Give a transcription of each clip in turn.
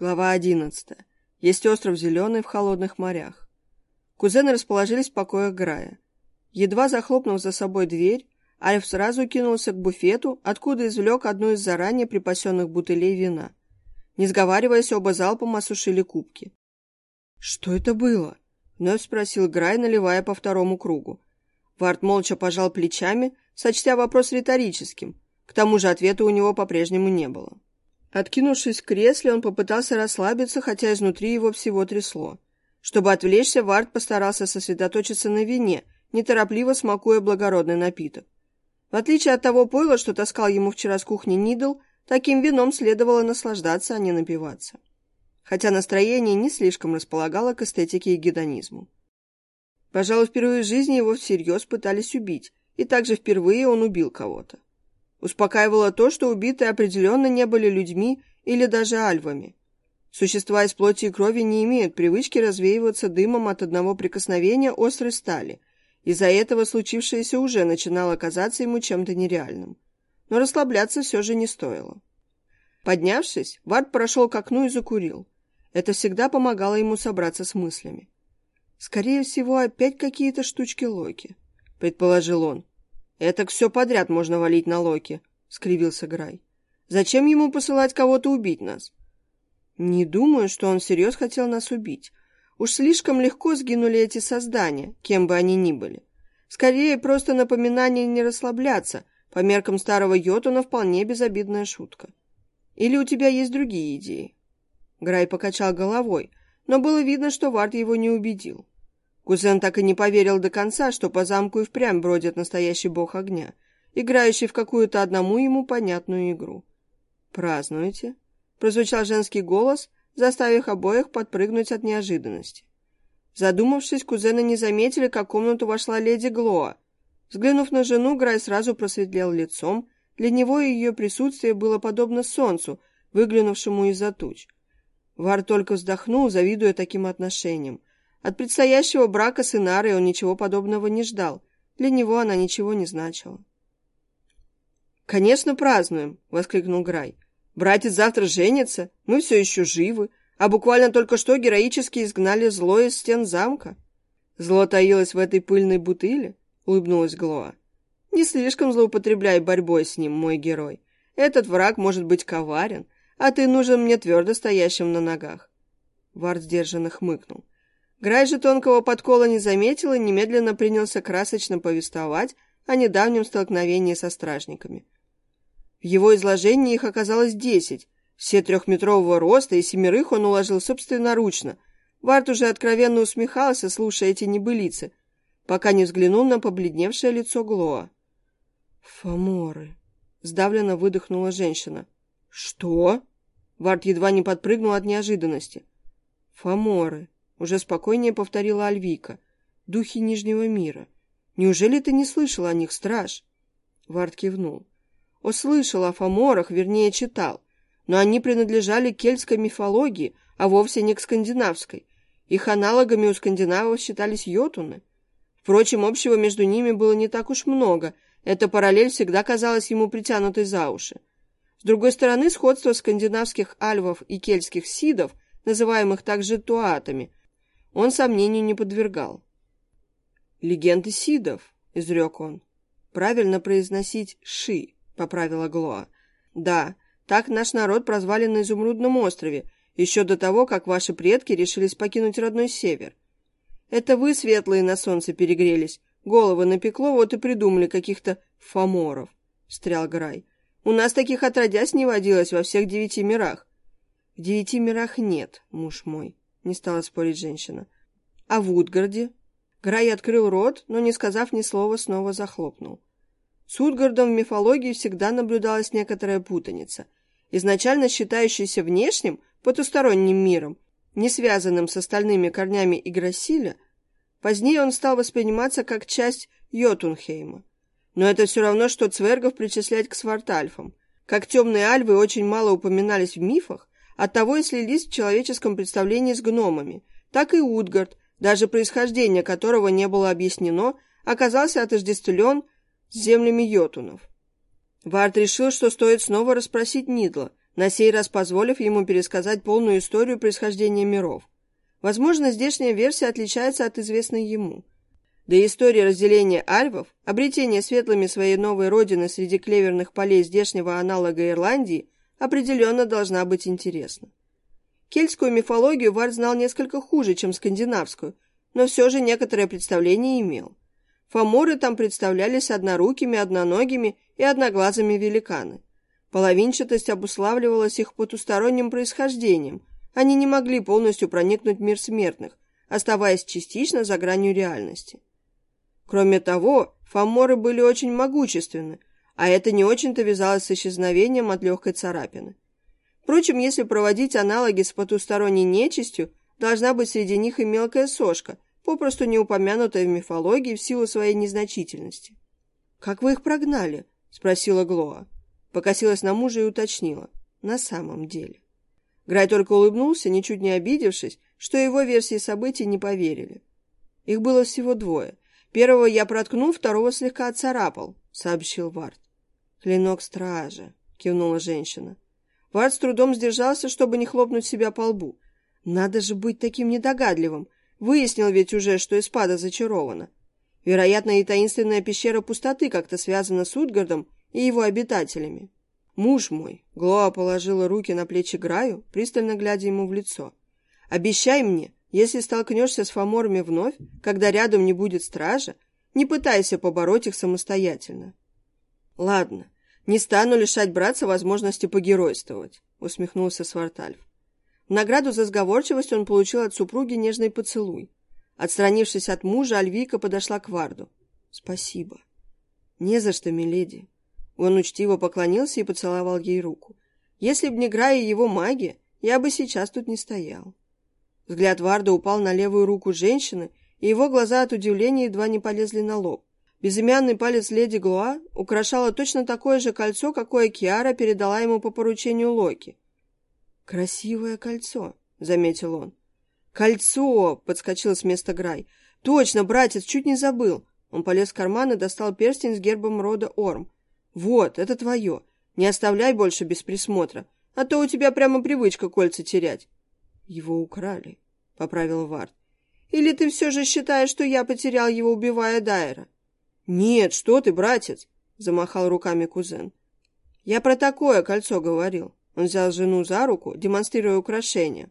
Глава одиннадцатая. Есть остров Зеленый в холодных морях. Кузены расположились в покоях Грая. Едва захлопнув за собой дверь, Альф сразу кинулся к буфету, откуда извлек одну из заранее припасенных бутылей вина. Не сговариваясь, оба залпом осушили кубки. «Что это было?» — вновь спросил Грай, наливая по второму кругу. Вард молча пожал плечами, сочтя вопрос риторическим. К тому же ответа у него по-прежнему не было. Откинувшись в кресле, он попытался расслабиться, хотя изнутри его всего трясло. Чтобы отвлечься, Вард постарался сосредоточиться на вине, неторопливо смакуя благородный напиток. В отличие от того пойла, что таскал ему вчера с кухни Нидл, таким вином следовало наслаждаться, а не напиваться. Хотя настроение не слишком располагало к эстетике и гедонизму. Пожалуй, впервые в жизни его всерьез пытались убить, и также впервые он убил кого-то. Успокаивало то, что убитые определенно не были людьми или даже альвами. Существа из плоти и крови не имеют привычки развеиваться дымом от одного прикосновения острой стали. Из-за этого случившееся уже начинало казаться ему чем-то нереальным. Но расслабляться все же не стоило. Поднявшись, Вард прошел к окну и закурил. Это всегда помогало ему собраться с мыслями. «Скорее всего, опять какие-то штучки Локи», — предположил он. «Это все подряд можно валить на Локи», — скривился Грай. «Зачем ему посылать кого-то убить нас?» «Не думаю, что он всерьез хотел нас убить. Уж слишком легко сгинули эти создания, кем бы они ни были. Скорее, просто напоминание не расслабляться. По меркам старого Йотуна вполне безобидная шутка. Или у тебя есть другие идеи?» Грай покачал головой, но было видно, что Вард его не убедил. Кузен так и не поверил до конца, что по замку и впрямь бродит настоящий бог огня, играющий в какую-то одному ему понятную игру. «Празднуете?» — прозвучал женский голос, заставив обоих подпрыгнуть от неожиданности. Задумавшись, кузены не заметили, как в комнату вошла леди Глоа. Взглянув на жену, Грай сразу просветлел лицом. Для него ее присутствие было подобно солнцу, выглянувшему из-за туч. Вар только вздохнул, завидуя таким отношениям. От предстоящего брака с Инарой он ничего подобного не ждал. Для него она ничего не значила. «Конечно, празднуем!» — воскликнул Грай. «Братец завтра женится, мы все еще живы, а буквально только что героически изгнали зло из стен замка». «Зло таилось в этой пыльной бутыле?» — улыбнулась Глоа. «Не слишком злоупотребляй борьбой с ним, мой герой. Этот враг может быть коварен, а ты нужен мне твердо стоящим на ногах». Вард сдержанно хмыкнул. Грай же тонкого подкола не заметил и немедленно принялся красочно повествовать о недавнем столкновении со стражниками. В его изложении их оказалось десять, все трехметрового роста, и семерых он уложил собственноручно. Варт уже откровенно усмехался, слушая эти небылицы, пока не взглянул на побледневшее лицо Глоа. «Фоморы!» — сдавленно выдохнула женщина. «Что?» Варт едва не подпрыгнул от неожиданности. «Фоморы!» Уже спокойнее повторила Альвика. Духи Нижнего мира. Неужели ты не слышал о них, страж? Вард кивнул. О, слышал о фаморах, вернее, читал. Но они принадлежали кельтской мифологии, а вовсе не к скандинавской. Их аналогами у скандинавов считались йотуны. Впрочем, общего между ними было не так уж много. Эта параллель всегда казалась ему притянутой за уши. С другой стороны, сходство скандинавских альвов и кельтских сидов, называемых также туатами, он сомнению не подвергал. «Легенды Сидов», — изрек он. «Правильно произносить «ши», — поправила Глоа. «Да, так наш народ прозвали на Изумрудном острове, еще до того, как ваши предки решились покинуть родной север. Это вы, светлые, на солнце перегрелись, головы напекло, вот и придумали каких-то фаморов», — встрял Грай. «У нас таких отродясь не водилось во всех девяти мирах». «В девяти мирах нет, муж мой», — не стала спорить женщина. «А в Утгарде?» Грай открыл рот, но, не сказав ни слова, снова захлопнул. С Утгардом в мифологии всегда наблюдалась некоторая путаница. Изначально считающийся внешним, потусторонним миром, не связанным с остальными корнями Играсиля, позднее он стал восприниматься как часть Йотунхейма. Но это все равно, что цвергов причислять к свартальфам. Как темные альвы очень мало упоминались в мифах, Оттого и слились в человеческом представлении с гномами. Так и Утгард, даже происхождение которого не было объяснено, оказался отождествлен с землями йотунов. Вард решил, что стоит снова расспросить Нидла, на сей раз позволив ему пересказать полную историю происхождения миров. Возможно, здешняя версия отличается от известной ему. Да и история разделения альвов, обретения светлыми своей новой родины среди клеверных полей здешнего аналога Ирландии определенно должна быть интересна. Кельтскую мифологию Вард знал несколько хуже, чем скандинавскую, но все же некоторое представление имел. Фаморы там представлялись однорукими, одноногими и одноглазыми великаны. Половинчатость обуславливалась их потусторонним происхождением. Они не могли полностью проникнуть в мир смертных, оставаясь частично за гранью реальности. Кроме того, фаморы были очень могущественны, а это не очень-то вязалось с исчезновением от легкой царапины. Впрочем, если проводить аналоги с потусторонней нечистью, должна быть среди них и мелкая сошка, попросту не упомянутая в мифологии в силу своей незначительности. «Как вы их прогнали?» — спросила Глоа. Покосилась на мужа и уточнила. «На самом деле». Грай только улыбнулся, ничуть не обидевшись, что его версии событий не поверили. Их было всего двое. Первого я проткнул, второго слегка отцарапал, — сообщил Вард. «Клинок стража», — кивнула женщина. Вард с трудом сдержался, чтобы не хлопнуть себя по лбу. Надо же быть таким недогадливым. Выяснил ведь уже, что Испада зачарована. Вероятно, и таинственная пещера пустоты как-то связана с Утгардом и его обитателями. «Муж мой», — Глоа положила руки на плечи Граю, пристально глядя ему в лицо, — «обещай мне, если столкнешься с фаморами вновь, когда рядом не будет стража, не пытайся побороть их самостоятельно». «Ладно, «Не стану лишать братца возможности погеройствовать», — усмехнулся Свартальф. Награду за сговорчивость он получил от супруги нежный поцелуй. Отстранившись от мужа, Альвика подошла к Варду. «Спасибо». «Не за что, миледи». Он учтиво поклонился и поцеловал ей руку. «Если б не Грая его магия, я бы сейчас тут не стоял». Взгляд Варда упал на левую руку женщины, и его глаза от удивления едва не полезли на лоб. Безымянный палец леди Глуа украшало точно такое же кольцо, какое Киара передала ему по поручению Локи. «Красивое кольцо», — заметил он. «Кольцо!» — подскочил с места Грай. «Точно, братец, чуть не забыл». Он полез в карман и достал перстень с гербом рода Орм. «Вот, это твое. Не оставляй больше без присмотра, а то у тебя прямо привычка кольца терять». «Его украли», — поправил Вард. «Или ты все же считаешь, что я потерял его, убивая Дайера?» «Нет, что ты, братец!» — замахал руками кузен. «Я про такое кольцо говорил». Он взял жену за руку, демонстрируя украшение.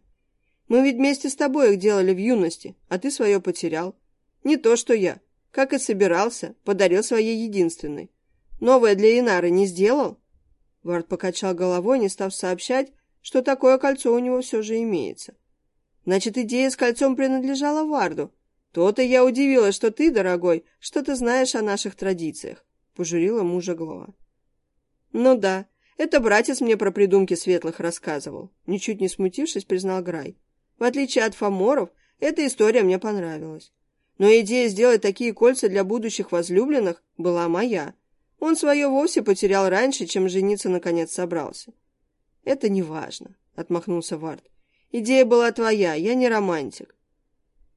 «Мы ведь вместе с тобой их делали в юности, а ты свое потерял. Не то, что я. Как и собирался, подарил своей единственной. Новое для Инары не сделал?» Вард покачал головой, не став сообщать, что такое кольцо у него все же имеется. «Значит, идея с кольцом принадлежала Варду, «То-то я удивилась, что ты, дорогой, что-то знаешь о наших традициях», — пожурила мужа Глова. «Ну да, это братец мне про придумки светлых рассказывал», — ничуть не смутившись, признал Грай. «В отличие от фаморов, эта история мне понравилась. Но идея сделать такие кольца для будущих возлюбленных была моя. Он свое вовсе потерял раньше, чем жениться наконец собрался». «Это не важно», — отмахнулся Вард. «Идея была твоя, я не романтик.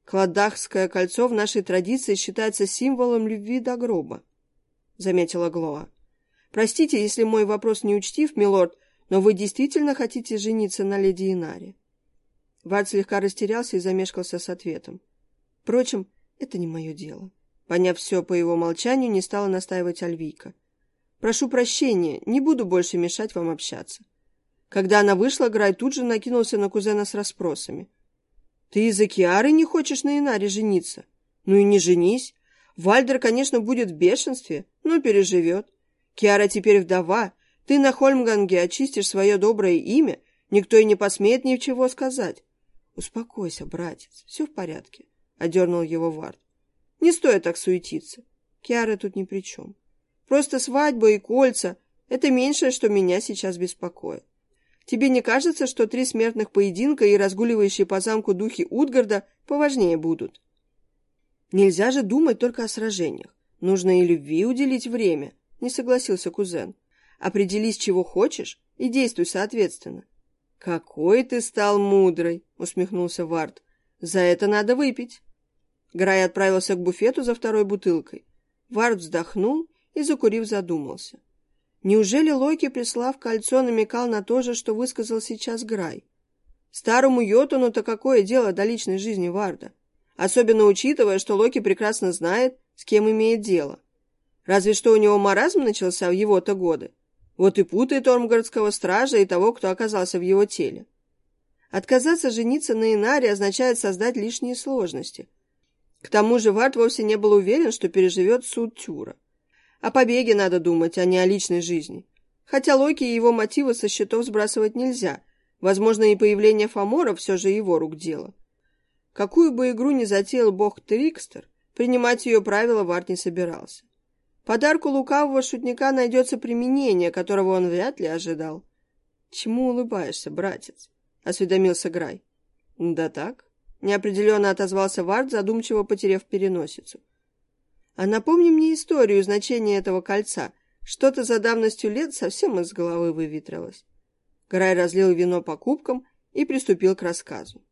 Кладахское кольцо в нашей традиции считается символом любви до гроба, — заметила Глоа. Простите, если мой вопрос не учтив, милорд, но вы действительно хотите жениться на леди Инаре? Вард слегка растерялся и замешкался с ответом. Впрочем, это не мое дело. Поняв все по его молчанию, не стала настаивать Альвийка. Прошу прощения, не буду больше мешать вам общаться. Когда она вышла, Грай тут же накинулся на кузена с расспросами. Ты из-за Киары не хочешь на Инаре жениться? Ну и не женись. Вальдер, конечно, будет в бешенстве, но переживет. Киара теперь вдова. Ты на Хольмганге очистишь свое доброе имя, никто и не посмеет ничего сказать. Успокойся, братец, все в порядке, — одернул его Вард. Не стоит так суетиться. Киара тут ни при чем. Просто свадьба и кольца — это меньшее, что меня сейчас беспокоит. Тебе не кажется, что три смертных поединка и разгуливающие по замку духи Утгарда поважнее будут? Нельзя же думать только о сражениях. Нужно и любви уделить время, не согласился кузен. Определись, чего хочешь, и действуй соответственно. Какой ты стал мудрый, усмехнулся Вард. За это надо выпить. Грай отправился к буфету за второй бутылкой. Вард вздохнул и, закурив, задумался. Неужели Локи, прислав кольцо, намекал на то же, что высказал сейчас Грай? Старому Йотуну-то какое дело до личной жизни Варда? Особенно учитывая, что Локи прекрасно знает, с кем имеет дело. Разве что у него маразм начался в его-то годы. Вот и путает Ормгородского стража и того, кто оказался в его теле. Отказаться жениться на Инаре означает создать лишние сложности. К тому же Вард вовсе не был уверен, что переживет суд Тюра. О побеге надо думать, а не о личной жизни. Хотя Локи и его мотивы со счетов сбрасывать нельзя – Возможно, и появление Фомора все же его рук дело. Какую бы игру ни затеял бог Трикстер, принимать ее правила Варт не собирался. Подарку лукавого шутника найдется применение, которого он вряд ли ожидал. — Чему улыбаешься, братец? — осведомился Грай. — Да так, — неопределенно отозвался Варт, задумчиво потеряв переносицу. — А напомни мне историю значения этого кольца. Что-то за давностью лет совсем из головы выветрилось. Грай разлил вино по кубкам и приступил к рассказу.